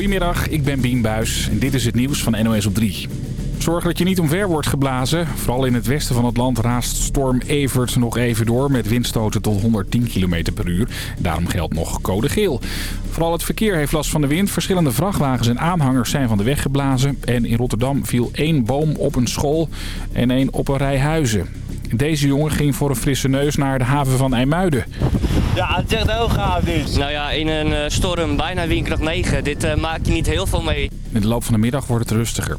Goedemiddag, ik ben Bien Buis en dit is het nieuws van NOS op 3. Zorg dat je niet omver wordt geblazen. Vooral in het westen van het land raast storm Evert nog even door... met windstoten tot 110 km per uur. Daarom geldt nog code geel. Vooral het verkeer heeft last van de wind. Verschillende vrachtwagens en aanhangers zijn van de weg geblazen. En in Rotterdam viel één boom op een school en één op een rij huizen. Deze jongen ging voor een frisse neus naar de haven van IJmuiden. Ja, het is echt heel gaaf dit. Nou ja, in een eh, storm bijna windkracht 9. Dit uh, maak je niet heel veel mee. In de loop van de middag wordt het rustiger.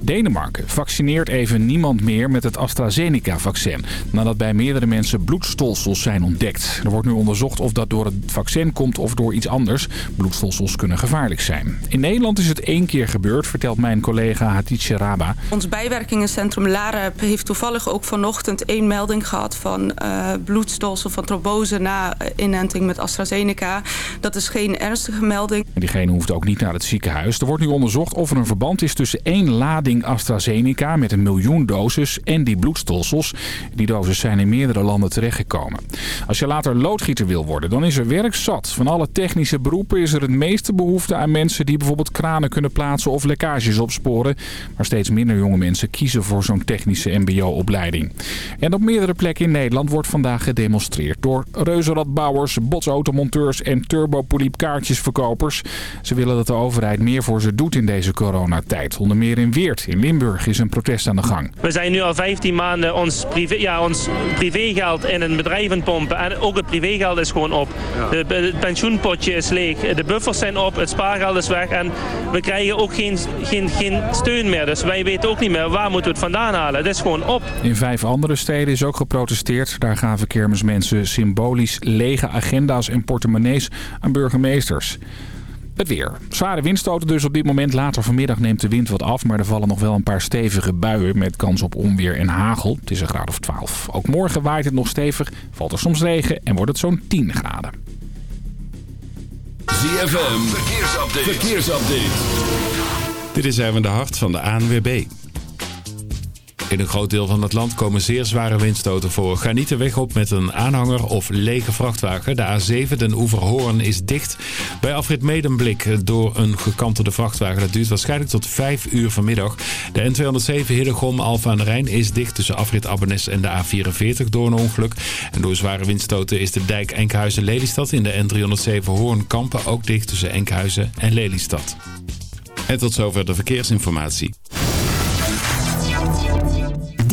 Denemarken vaccineert even niemand meer met het AstraZeneca-vaccin... nadat bij meerdere mensen bloedstolsels zijn ontdekt. Er wordt nu onderzocht of dat door het vaccin komt of door iets anders. Bloedstolsels kunnen gevaarlijk zijn. In Nederland is het één keer gebeurd, vertelt mijn collega Hatice Raba. Ons bijwerkingencentrum LAREP heeft toevallig ook vanochtend één melding gehad... van uh, bloedstolsel van trombose na inenting met AstraZeneca. Dat is geen ernstige melding. En diegene hoeft ook niet naar het ziekenhuis. Er wordt nu onderzocht of er een verband is tussen één lading AstraZeneca met een miljoen doses en die bloedstolsels. Die doses zijn in meerdere landen terechtgekomen. Als je later loodgieter wil worden, dan is er werk zat. Van alle technische beroepen is er het meeste behoefte aan mensen die bijvoorbeeld kranen kunnen plaatsen of lekkages opsporen. Maar steeds minder jonge mensen kiezen voor zo'n technische mbo-opleiding. En op meerdere plekken in Nederland wordt vandaag gedemonstreerd door botsautomonteurs en turbopoliep-kaartjesverkopers. Ze willen dat de overheid meer voor ze doet in deze coronatijd. Onder meer in Weert in Limburg is een protest aan de gang. We zijn nu al 15 maanden ons, privé, ja, ons privégeld in een bedrijf aan pompen. En ook het privégeld is gewoon op. De, het pensioenpotje is leeg. De buffers zijn op. Het spaargeld is weg. En we krijgen ook geen, geen, geen steun meer. Dus wij weten ook niet meer waar moeten we het vandaan halen. Het is gewoon op. In vijf andere steden is ook geprotesteerd. Daar gaven kermismensen symbolisch lege agenda's en portemonnees aan burgemeesters. Het weer. Zware windstoten dus op dit moment. Later vanmiddag neemt de wind wat af. Maar er vallen nog wel een paar stevige buien met kans op onweer en hagel. Het is een graad of 12. Ook morgen waait het nog stevig. Valt er soms regen en wordt het zo'n 10 graden. ZFM. Verkeersupdate. Verkeersupdate. Dit is even de hart van de ANWB. In een groot deel van het land komen zeer zware windstoten voor. Ga niet de weg op met een aanhanger of lege vrachtwagen. De A7, den Oeverhoorn, is dicht. Bij afrit Medemblik door een gekantelde vrachtwagen. Dat duurt waarschijnlijk tot 5 uur vanmiddag. De N207 Hiddegom Alfa aan de Rijn is dicht tussen afrit Abbenes en de A44 door een ongeluk. En door zware windstoten is de dijk Enkhuizen-Lelystad in de N307 Hoorn-Kampen ook dicht tussen Enkhuizen en Lelystad. En tot zover de verkeersinformatie.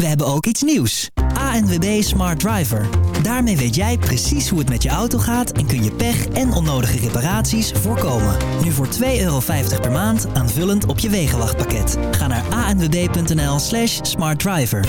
We hebben ook iets nieuws. ANWB Smart Driver. Daarmee weet jij precies hoe het met je auto gaat en kun je pech en onnodige reparaties voorkomen. Nu voor 2,50 euro per maand aanvullend op je wegenwachtpakket. Ga naar anwb.nl slash smartdriver.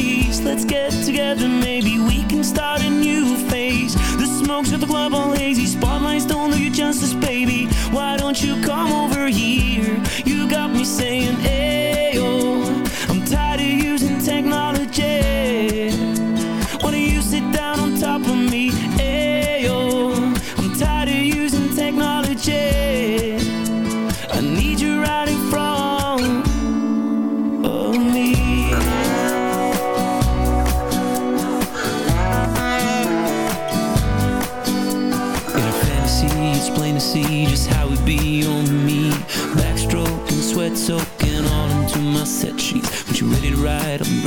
craze Let's get together, maybe we can start a new phase. The smokes at the club all hazy Spotlights don't do you justice, baby. Why don't you come over here? You got me saying, ayo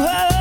her.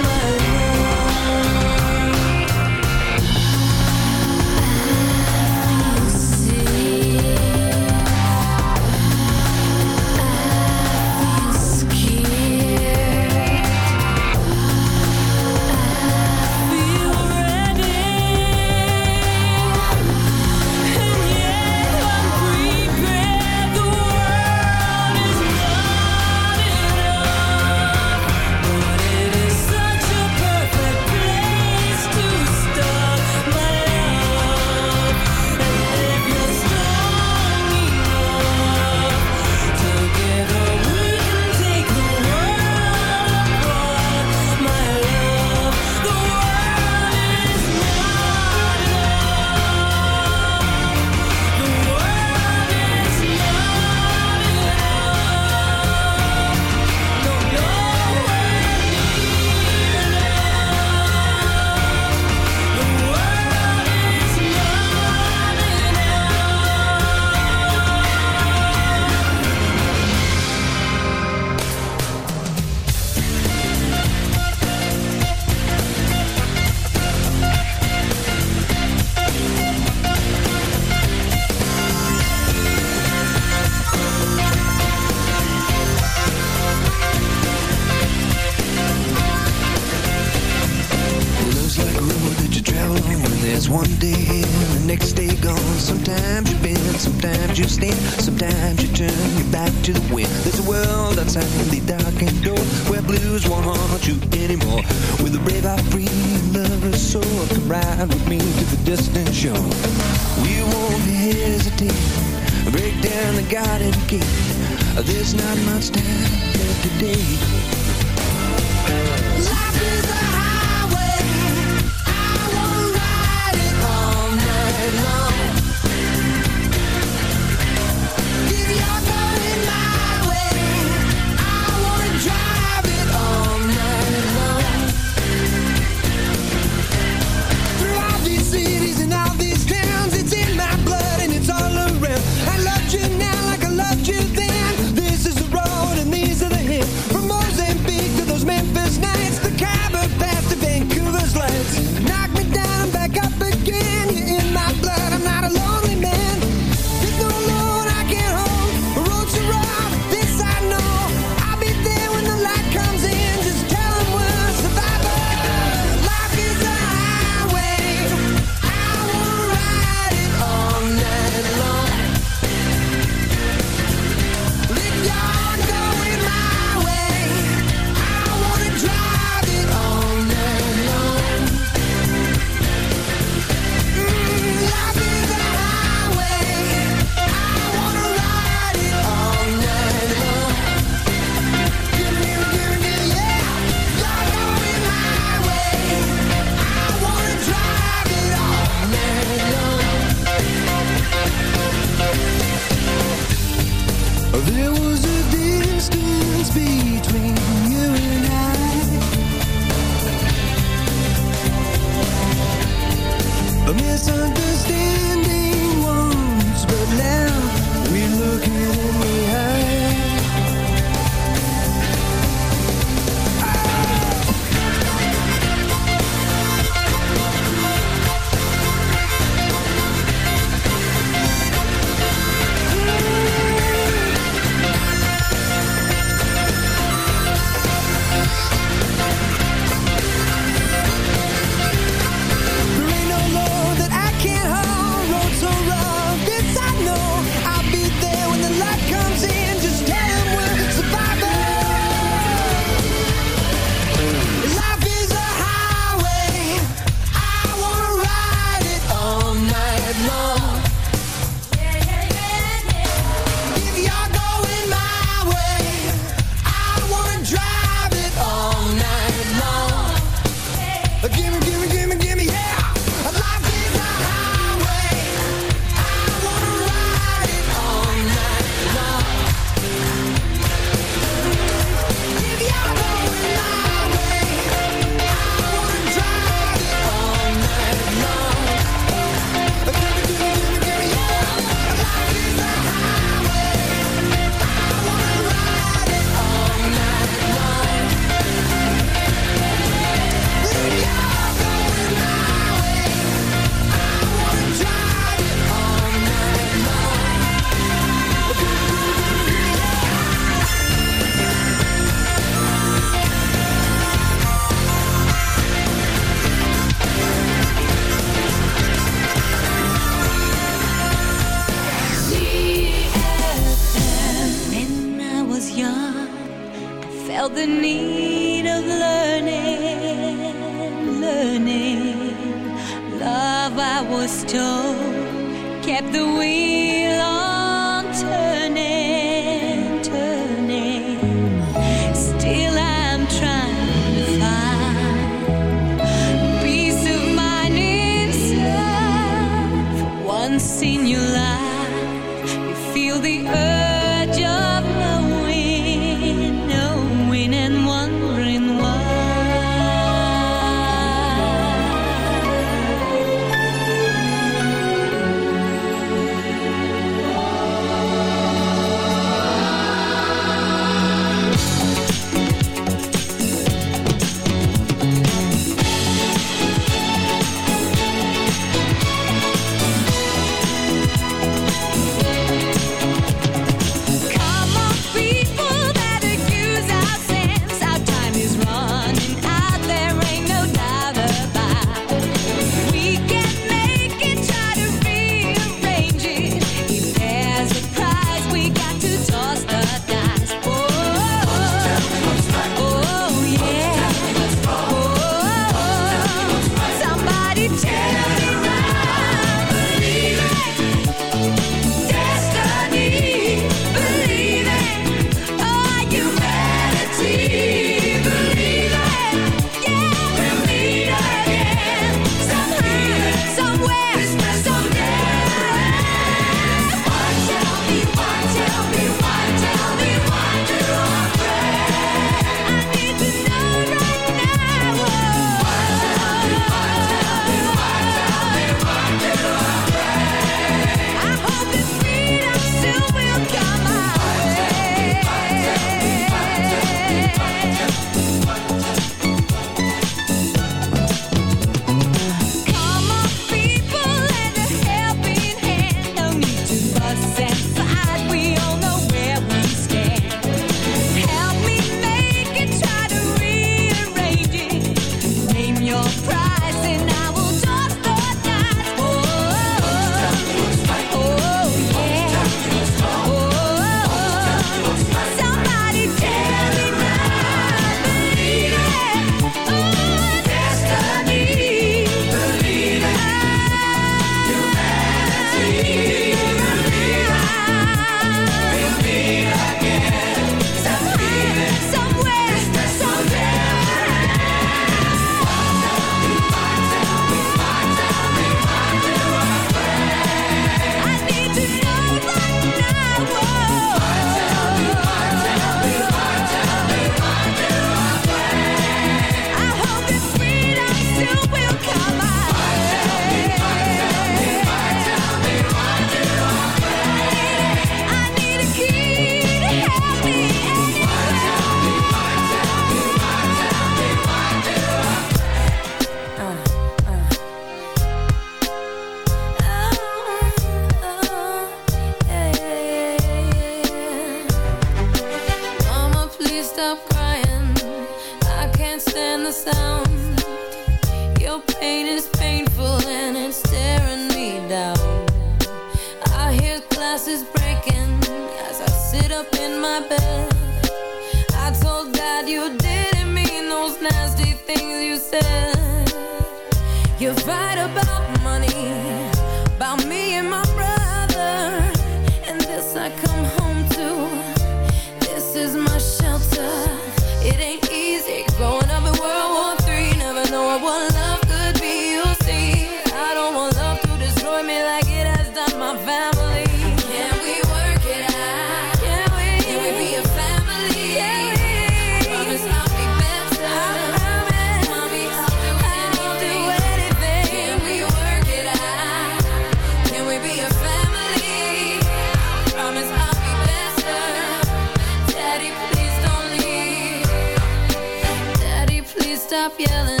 Stop yelling.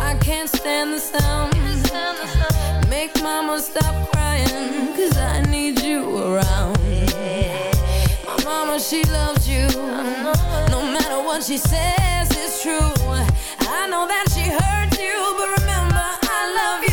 I can't stand the sound. Make mama stop crying, cause I need you around. My mama, she loves you. No matter what she says, it's true. I know that she hurts you, but remember, I love you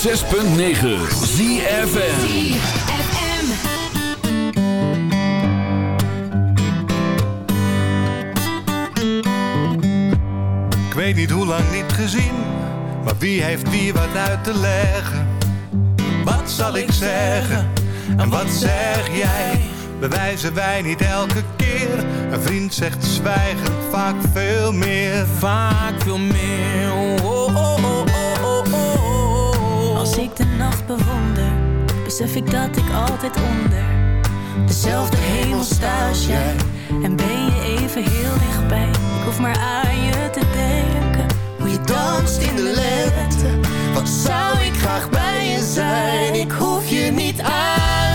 106.9 ZFM. Ik weet niet hoe lang niet gezien, maar wie heeft wie wat uit te leggen? Wat zal ik zeggen en wat zeg jij? Bewijzen wij niet elke keer? Een vriend zegt zwijgen vaak veel meer. Vaak veel meer. Oh, oh, besef ik dat ik altijd onder dezelfde hemel sta als jij. En ben je even heel dichtbij. Ik hoef maar aan je te denken. Hoe je danst in de lente. Wat zou ik graag bij je zijn? Ik hoef je niet uit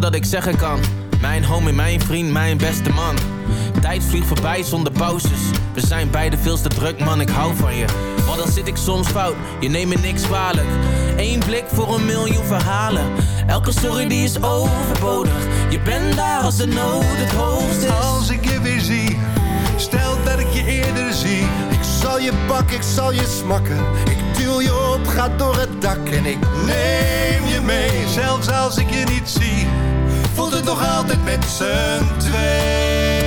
Dat ik zeggen kan. Mijn homie, mijn vriend, mijn beste man. Tijd vliegt voorbij zonder pauzes. We zijn beide veel te druk, man, ik hou van je. Want dan zit ik soms fout, je neemt me niks kwalijk. Eén blik voor een miljoen verhalen. Elke sorry die is overbodig. Je bent daar als de nood het hoogst is. Als ik je weer zie, stel dat ik je eerder zie. Ik zal je pakken, ik zal je smakken. Ik duw je op, ga door het dak en ik neem je mee. Zelfs als ik je niet zie, Voelt het nog altijd met z'n twee.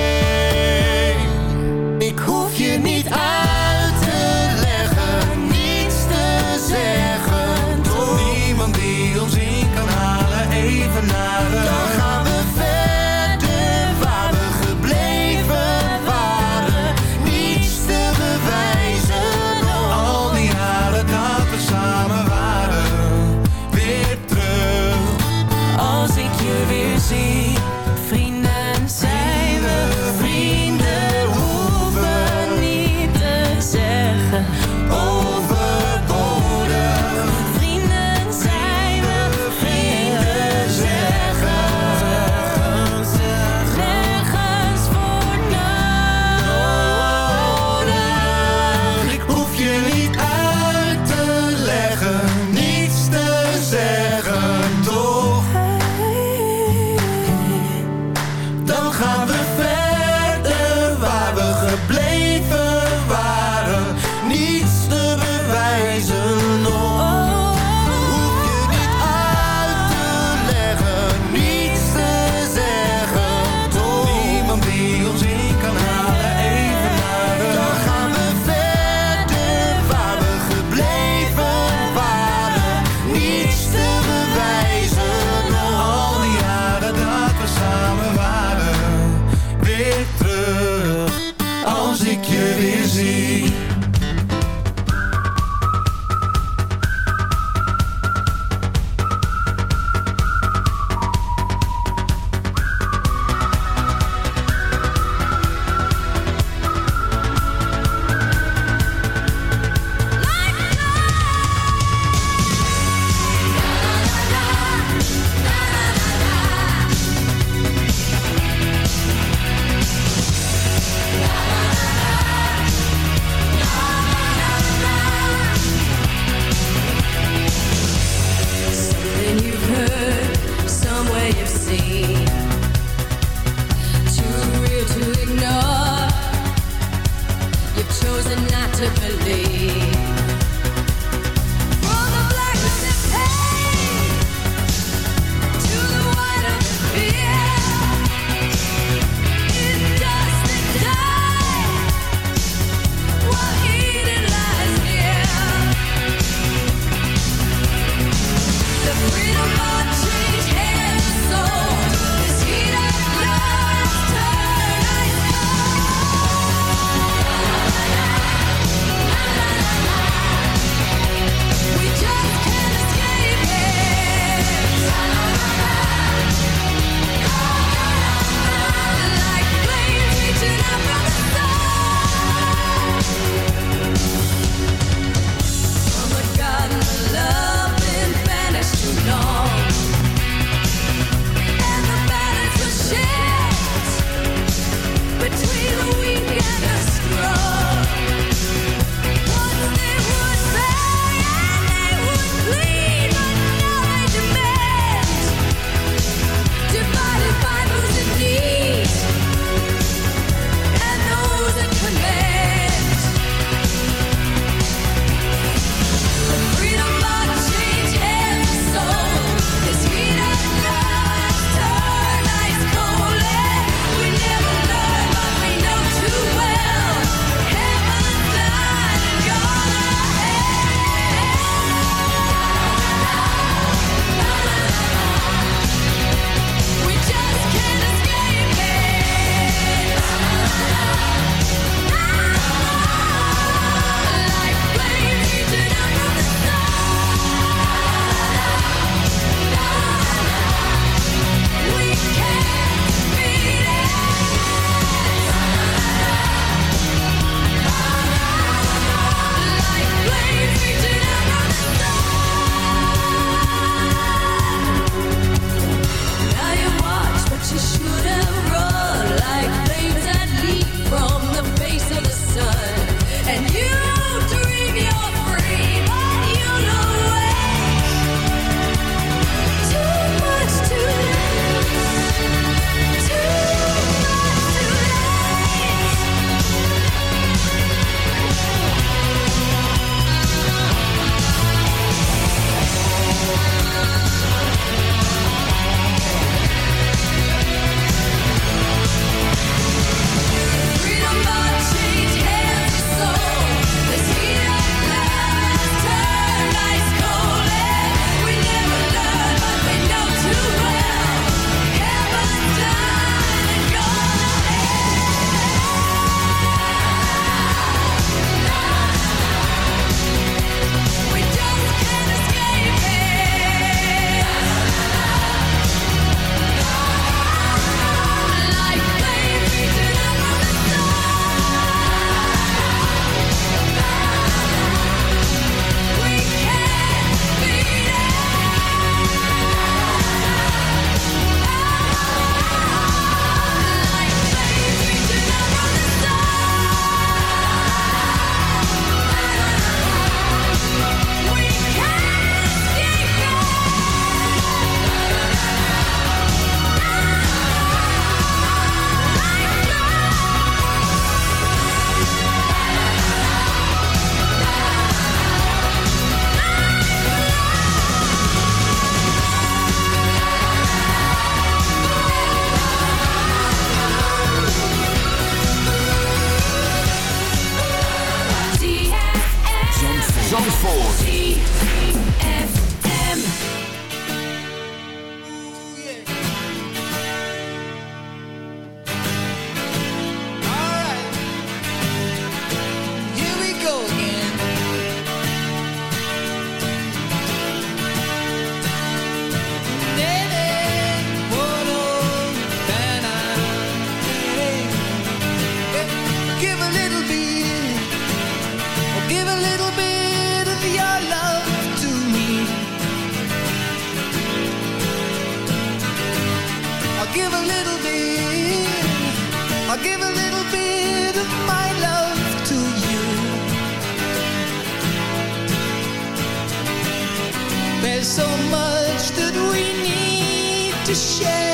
To share.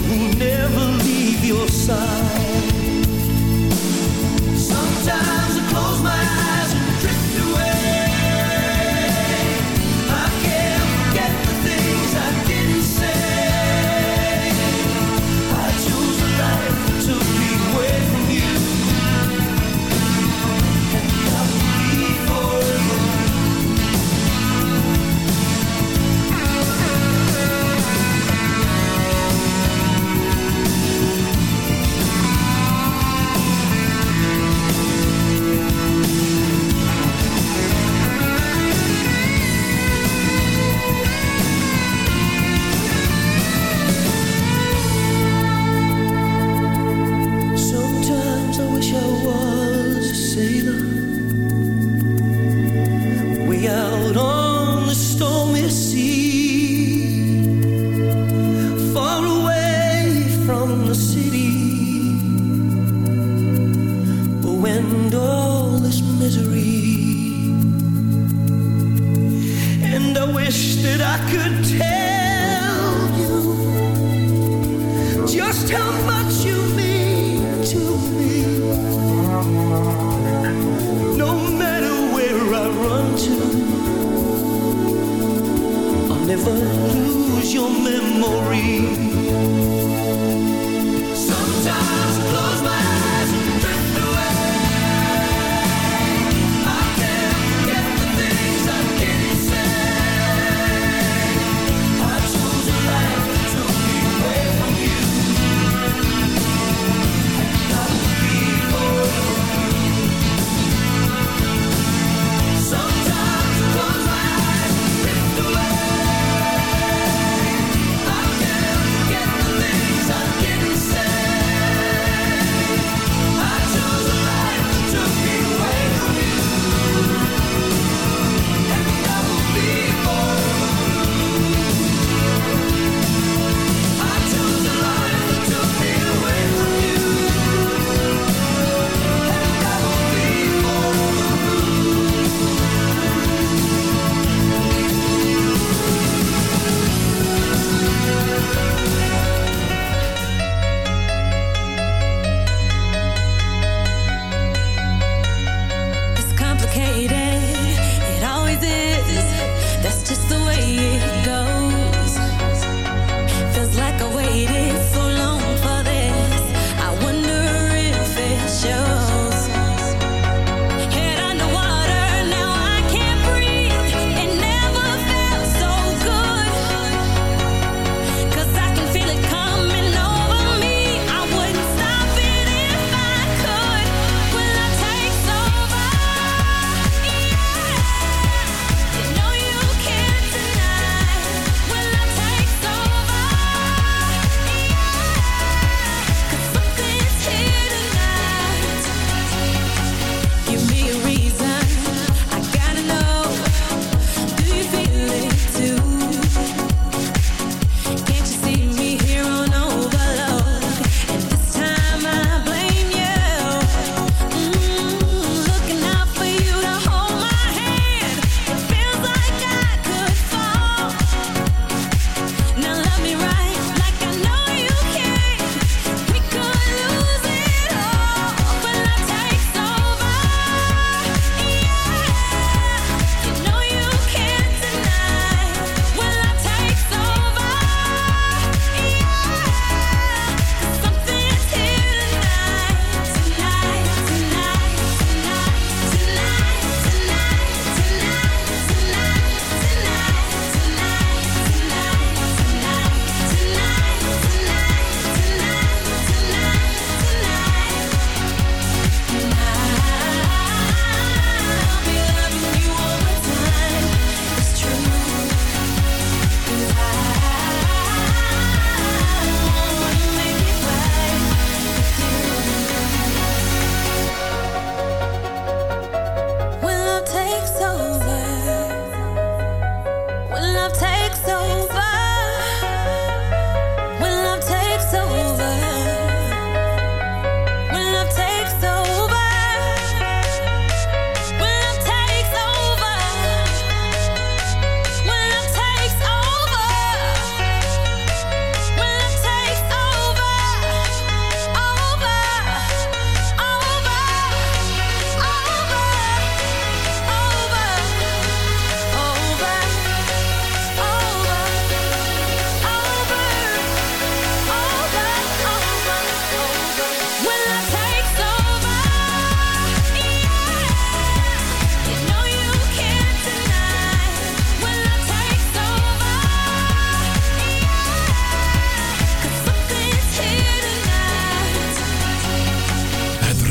who never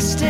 stay.